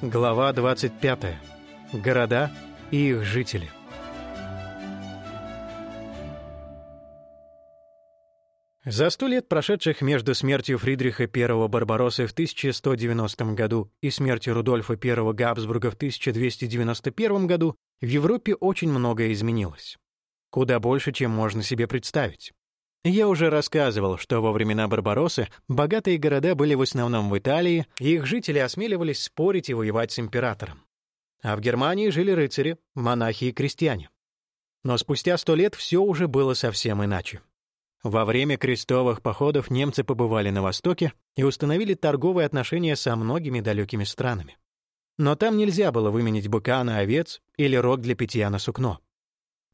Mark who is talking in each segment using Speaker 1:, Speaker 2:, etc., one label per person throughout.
Speaker 1: Глава 25. Города и их жители. За сто лет, прошедших между смертью Фридриха I Барбароссы в 1190 году и смертью Рудольфа I Габсбурга в 1291 году, в Европе очень многое изменилось. Куда больше, чем можно себе представить. Я уже рассказывал, что во времена Барбароссы богатые города были в основном в Италии, и их жители осмеливались спорить и воевать с императором. А в Германии жили рыцари, монахи и крестьяне. Но спустя сто лет все уже было совсем иначе. Во время крестовых походов немцы побывали на Востоке и установили торговые отношения со многими далекими странами. Но там нельзя было выменить быка на овец или рог для питья на сукно.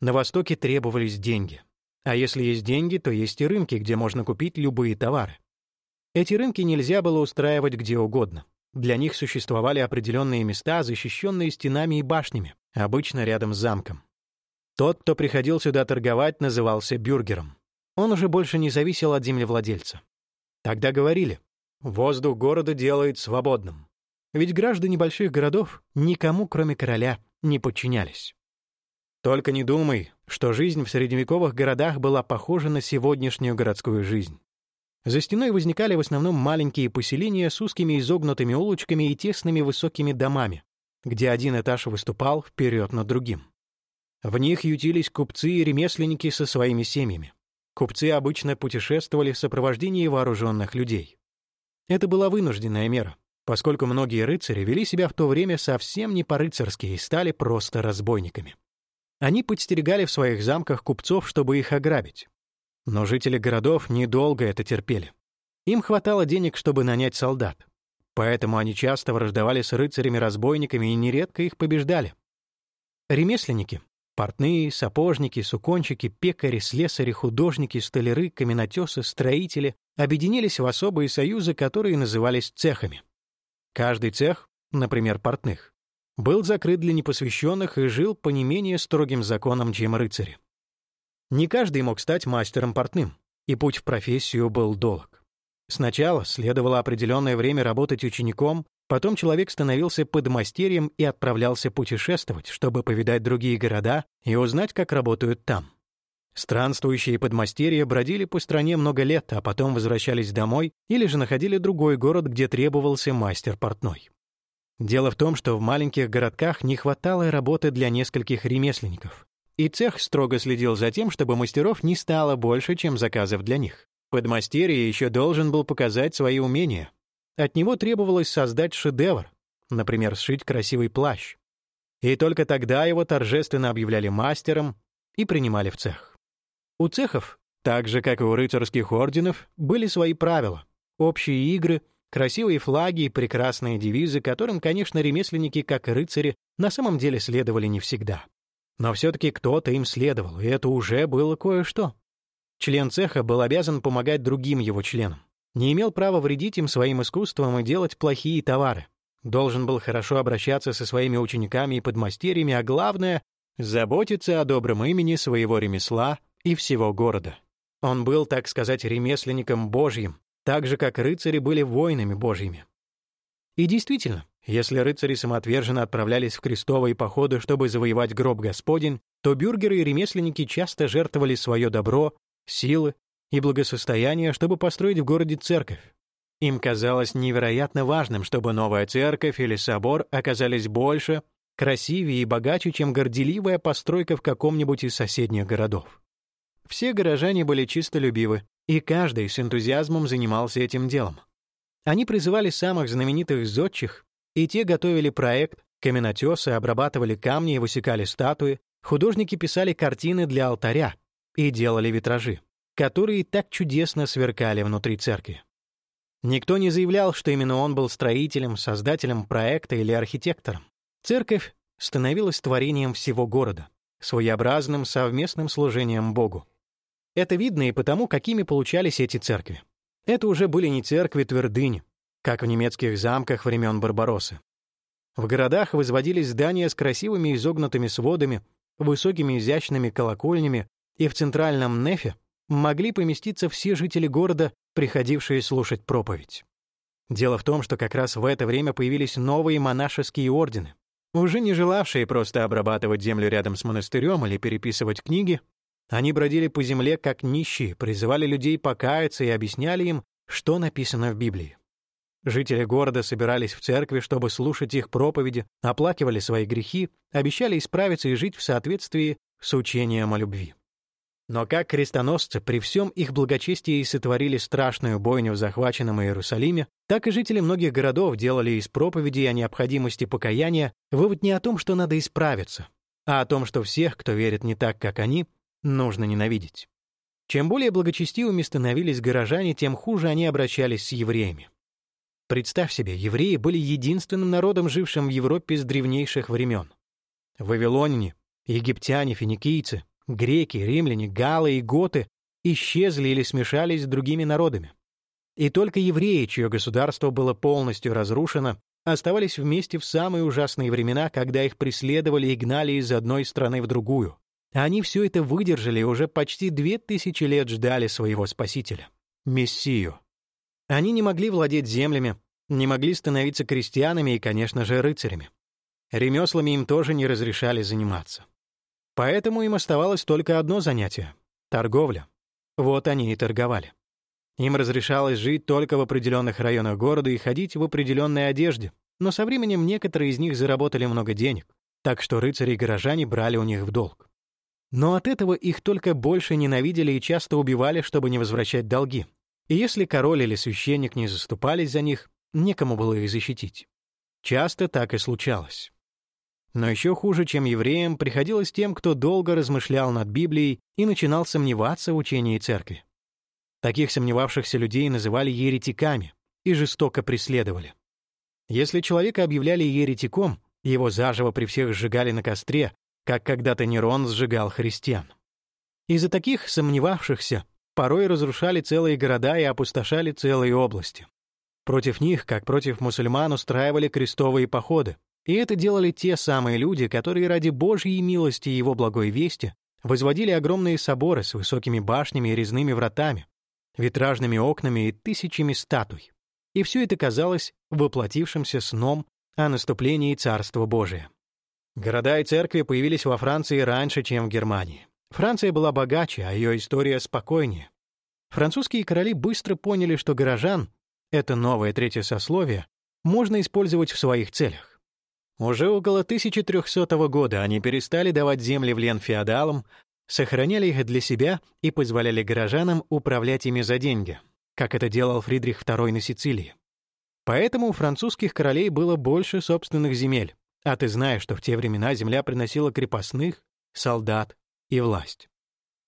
Speaker 1: На Востоке требовались деньги — а если есть деньги, то есть и рынки, где можно купить любые товары. Эти рынки нельзя было устраивать где угодно. Для них существовали определенные места, защищенные стенами и башнями, обычно рядом с замком. Тот, кто приходил сюда торговать, назывался бюргером. Он уже больше не зависел от землевладельца. Тогда говорили, воздух города делает свободным. Ведь граждане больших городов никому, кроме короля, не подчинялись. Только не думай, что жизнь в средневековых городах была похожа на сегодняшнюю городскую жизнь. За стеной возникали в основном маленькие поселения с узкими изогнутыми улочками и тесными высокими домами, где один этаж выступал вперед над другим. В них ютились купцы и ремесленники со своими семьями. Купцы обычно путешествовали в сопровождении вооруженных людей. Это была вынужденная мера, поскольку многие рыцари вели себя в то время совсем не по-рыцарски и стали просто разбойниками. Они подстерегали в своих замках купцов, чтобы их ограбить. Но жители городов недолго это терпели. Им хватало денег, чтобы нанять солдат. Поэтому они часто враждовали с рыцарями-разбойниками и нередко их побеждали. Ремесленники — портные, сапожники, сукончики, пекари, слесари, художники, столяры, каменотесы, строители — объединились в особые союзы, которые назывались цехами. Каждый цех, например, портных, был закрыт для непосвященных и жил по не менее строгим законам, чем рыцари. Не каждый мог стать мастером портным, и путь в профессию был долг. Сначала следовало определенное время работать учеником, потом человек становился подмастерьем и отправлялся путешествовать, чтобы повидать другие города и узнать, как работают там. Странствующие подмастерья бродили по стране много лет, а потом возвращались домой или же находили другой город, где требовался мастер портной. Дело в том, что в маленьких городках не хватало работы для нескольких ремесленников. И цех строго следил за тем, чтобы мастеров не стало больше, чем заказов для них. Подмастерье еще должен был показать свои умения. От него требовалось создать шедевр, например, сшить красивый плащ. И только тогда его торжественно объявляли мастером и принимали в цех. У цехов, так же, как и у рыцарских орденов, были свои правила, общие игры — Красивые флаги и прекрасные девизы, которым, конечно, ремесленники, как рыцари, на самом деле следовали не всегда. Но все-таки кто-то им следовал, и это уже было кое-что. Член цеха был обязан помогать другим его членам. Не имел права вредить им своим искусством и делать плохие товары. Должен был хорошо обращаться со своими учениками и подмастерьями, а главное — заботиться о добром имени своего ремесла и всего города. Он был, так сказать, ремесленником Божьим, так же, как рыцари были воинами божьими. И действительно, если рыцари самоотверженно отправлялись в крестовые походы, чтобы завоевать гроб Господень, то бюргеры и ремесленники часто жертвовали свое добро, силы и благосостояние, чтобы построить в городе церковь. Им казалось невероятно важным, чтобы новая церковь или собор оказались больше, красивее и богаче, чем горделивая постройка в каком-нибудь из соседних городов. Все горожане были чистолюбивы, и каждый с энтузиазмом занимался этим делом. Они призывали самых знаменитых зодчих, и те готовили проект, каменотесы обрабатывали камни и высекали статуи, художники писали картины для алтаря и делали витражи, которые так чудесно сверкали внутри церкви. Никто не заявлял, что именно он был строителем, создателем проекта или архитектором. Церковь становилась творением всего города, своеобразным совместным служением Богу. Это видно и потому, какими получались эти церкви. Это уже были не церкви-твердыни, как в немецких замках времен Барбароссы. В городах возводились здания с красивыми изогнутыми сводами, высокими изящными колокольнями, и в центральном нефе могли поместиться все жители города, приходившие слушать проповедь. Дело в том, что как раз в это время появились новые монашеские ордены, уже не желавшие просто обрабатывать землю рядом с монастырем или переписывать книги. Они бродили по земле как нищие, призывали людей покаяться и объясняли им, что написано в Библии. Жители города собирались в церкви, чтобы слушать их проповеди, оплакивали свои грехи, обещали исправиться и жить в соответствии с учением о любви. Но как крестоносцы при всем их благочестии сотворили страшную бойню в захваченном Иерусалиме, так и жители многих городов делали из проповедей о необходимости покаяния вывод не о том, что надо исправиться, а о том, что всех, кто верит не так, как они, нужно ненавидеть. Чем более благочестивыми становились горожане, тем хуже они обращались с евреями. Представь себе, евреи были единственным народом, жившим в Европе с древнейших времен. Вавилоняне, египтяне, финикийцы, греки, римляне, галы и готы исчезли или смешались с другими народами. И только евреи, чье государство было полностью разрушено, оставались вместе в самые ужасные времена, когда их преследовали и гнали из одной страны в другую. Они все это выдержали и уже почти две тысячи лет ждали своего спасителя — Мессию. Они не могли владеть землями, не могли становиться крестьянами и, конечно же, рыцарями. Ремеслами им тоже не разрешали заниматься. Поэтому им оставалось только одно занятие — торговля. Вот они и торговали. Им разрешалось жить только в определенных районах города и ходить в определенной одежде, но со временем некоторые из них заработали много денег, так что рыцари и горожане брали у них в долг. Но от этого их только больше ненавидели и часто убивали, чтобы не возвращать долги. И если король или священник не заступались за них, некому было их защитить. Часто так и случалось. Но еще хуже, чем евреям, приходилось тем, кто долго размышлял над Библией и начинал сомневаться в учении церкви. Таких сомневавшихся людей называли еретиками и жестоко преследовали. Если человека объявляли еретиком, его заживо при всех сжигали на костре, как когда-то Нерон сжигал христиан. Из-за таких сомневавшихся порой разрушали целые города и опустошали целые области. Против них, как против мусульман, устраивали крестовые походы, и это делали те самые люди, которые ради Божьей милости и его благой вести возводили огромные соборы с высокими башнями и резными вратами, витражными окнами и тысячами статуй. И все это казалось воплотившимся сном о наступлении Царства Божия. Города и церкви появились во Франции раньше, чем в Германии. Франция была богаче, а ее история спокойнее. Французские короли быстро поняли, что горожан — это новое третье сословие — можно использовать в своих целях. Уже около 1300 года они перестали давать земли в лен феодалам, сохраняли их для себя и позволяли горожанам управлять ими за деньги, как это делал Фридрих II на Сицилии. Поэтому у французских королей было больше собственных земель, а ты знаешь, что в те времена земля приносила крепостных, солдат и власть.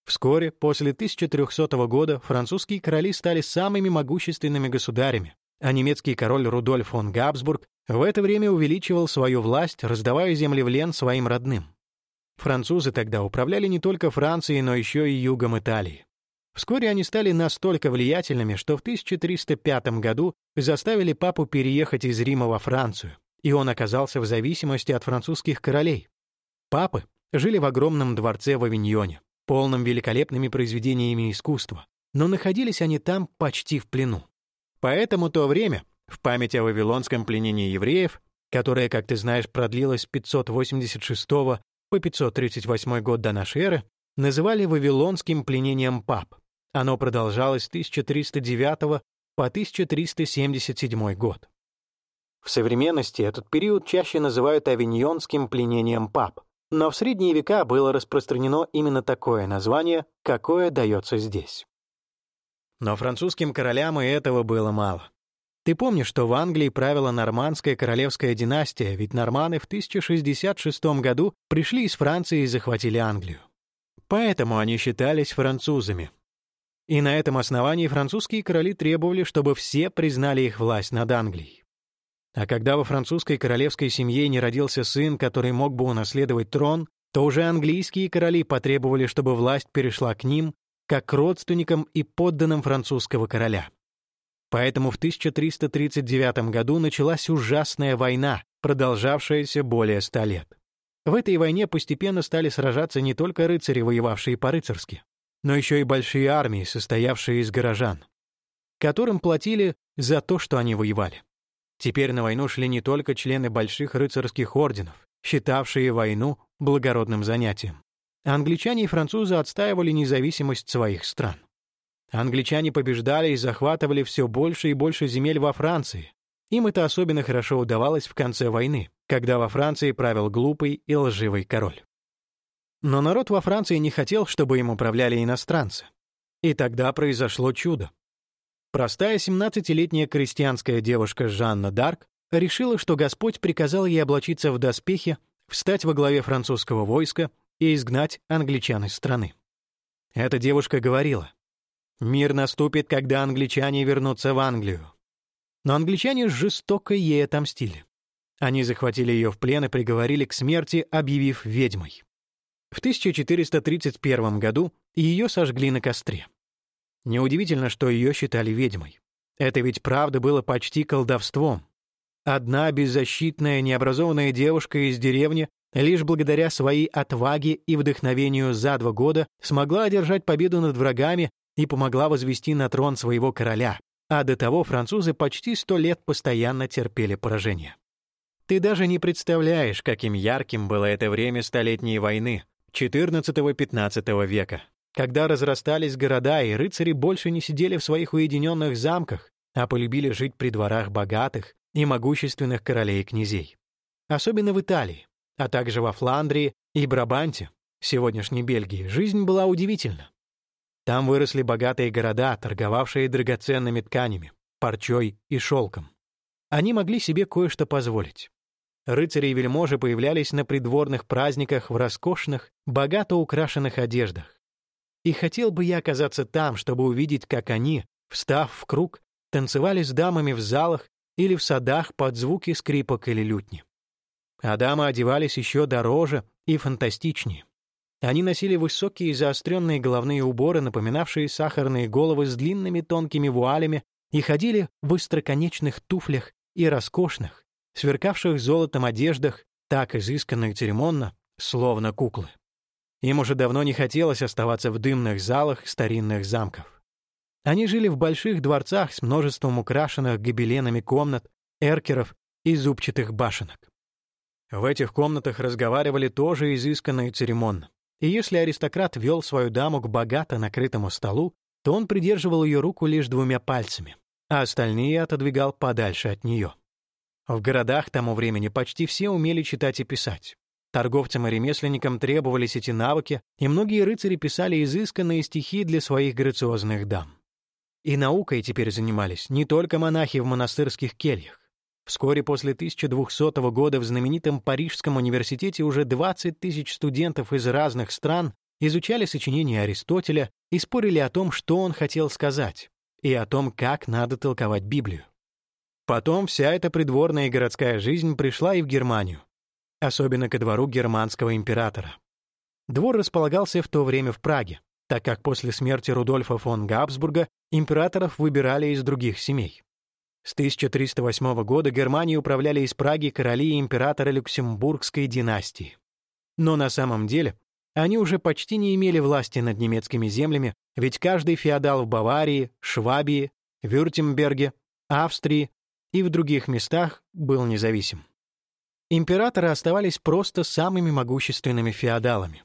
Speaker 1: Вскоре, после 1300 года, французские короли стали самыми могущественными государями, а немецкий король Рудольф фон Габсбург в это время увеличивал свою власть, раздавая земли в лен своим родным. Французы тогда управляли не только Францией, но еще и югом Италии. Вскоре они стали настолько влиятельными, что в 1305 году заставили папу переехать из Рима во Францию, и он оказался в зависимости от французских королей. Папы жили в огромном дворце в Авиньоне, полном великолепными произведениями искусства, но находились они там почти в плену. Поэтому то время, в память о вавилонском пленении евреев, которое, как ты знаешь, продлилось с 586 по 538 год до нашей эры, называли вавилонским пленением пап. Оно продолжалось с 1309 по 1377 год. В современности этот период чаще называют авиньонским пленением пап, но в средние века было распространено именно такое название, какое дается здесь. Но французским королям и этого было мало. Ты помнишь, что в Англии правила нормандская королевская династия, ведь норманы в 1066 году пришли из Франции и захватили Англию. Поэтому они считались французами. И на этом основании французские короли требовали, чтобы все признали их власть над Англией. А когда во французской королевской семье не родился сын, который мог бы унаследовать трон, то уже английские короли потребовали, чтобы власть перешла к ним, как к родственникам и подданным французского короля. Поэтому в 1339 году началась ужасная война, продолжавшаяся более ста лет. В этой войне постепенно стали сражаться не только рыцари, воевавшие по-рыцарски, но еще и большие армии, состоявшие из горожан, которым платили за то, что они воевали. Теперь на войну шли не только члены больших рыцарских орденов, считавшие войну благородным занятием. Англичане и французы отстаивали независимость своих стран. Англичане побеждали и захватывали все больше и больше земель во Франции. Им это особенно хорошо удавалось в конце войны, когда во Франции правил глупый и лживый король. Но народ во Франции не хотел, чтобы им управляли иностранцы. И тогда произошло чудо. Простая 17-летняя крестьянская девушка Жанна Дарк решила, что Господь приказал ей облачиться в доспехи, встать во главе французского войска и изгнать англичан из страны. Эта девушка говорила, «Мир наступит, когда англичане вернутся в Англию». Но англичане жестоко ей отомстили. Они захватили ее в плен и приговорили к смерти, объявив ведьмой. В 1431 году ее сожгли на костре. Неудивительно, что ее считали ведьмой. Это ведь правда было почти колдовством. Одна беззащитная, необразованная девушка из деревни лишь благодаря своей отваге и вдохновению за два года смогла одержать победу над врагами и помогла возвести на трон своего короля, а до того французы почти сто лет постоянно терпели поражение. Ты даже не представляешь, каким ярким было это время Столетней войны, XIV-XV века, когда разрастались города, и рыцари больше не сидели в своих уединенных замках, а полюбили жить при дворах богатых и могущественных королей и князей. Особенно в Италии, а также во Фландрии и Брабанте, сегодняшней Бельгии, жизнь была удивительна. Там выросли богатые города, торговавшие драгоценными тканями, парчой и шелком. Они могли себе кое-что позволить. Рыцари и вельможи появлялись на придворных праздниках в роскошных, богато украшенных одеждах. И хотел бы я оказаться там, чтобы увидеть, как они, встав в круг, танцевали с дамами в залах или в садах под звуки скрипок или лютни. А дамы одевались еще дороже и фантастичнее. Они носили высокие заостренные головные уборы, напоминавшие сахарные головы с длинными тонкими вуалями, и ходили в остроконечных туфлях и роскошных, сверкавших золотом одеждах, так изысканно и церемонно, словно куклы. Им уже давно не хотелось оставаться в дымных залах старинных замков. Они жили в больших дворцах с множеством украшенных гобеленами комнат, эркеров и зубчатых башенок. В этих комнатах разговаривали тоже изысканно и церемонно. И если аристократ вел свою даму к богато накрытому столу, то он придерживал ее руку лишь двумя пальцами, а остальные отодвигал подальше от нее. В городах тому времени почти все умели читать и писать. Торговцам и ремесленникам требовались эти навыки, и многие рыцари писали изысканные стихи для своих грациозных дам. И наукой теперь занимались не только монахи в монастырских кельях. Вскоре после 1200 года в знаменитом Парижском университете уже 20 тысяч студентов из разных стран изучали сочинения Аристотеля и спорили о том, что он хотел сказать, и о том, как надо толковать Библию. Потом вся эта придворная и городская жизнь пришла и в Германию, особенно ко двору германского императора. Двор располагался в то время в Праге, так как после смерти Рудольфа фон Габсбурга императоров выбирали из других семей. С 1308 года Германией управляли из Праги короли и императоры Люксембургской династии. Но на самом деле они уже почти не имели власти над немецкими землями, ведь каждый феодал в Баварии, Швабии, Вюртемберге, Австрии и в других местах был независим. Императоры оставались просто самыми могущественными феодалами.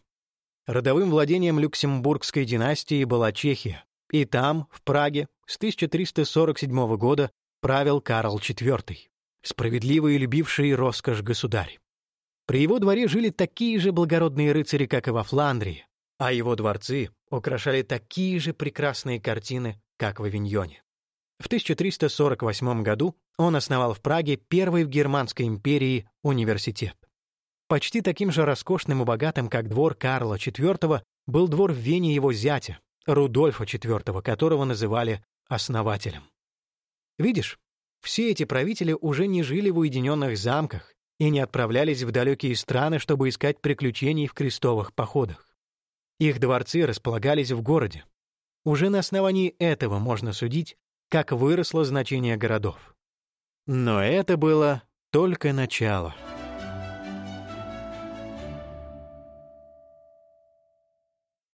Speaker 1: Родовым владением Люксембургской династии была Чехия, и там, в Праге, с 1347 года правил Карл IV, справедливый и любивший роскошь государь. При его дворе жили такие же благородные рыцари, как и во Фландрии, а его дворцы украшали такие же прекрасные картины, как в Авиньоне. В 1348 году он основал в Праге первый в Германской империи университет. Почти таким же роскошным и богатым, как двор Карла IV, был двор в Вене его зятя, Рудольфа IV, которого называли основателем. Видишь, все эти правители уже не жили в уединенных замках и не отправлялись в далекие страны, чтобы искать приключений в крестовых походах. Их дворцы располагались в городе. Уже на основании этого можно судить, как выросло значение городов. Но это было только начало.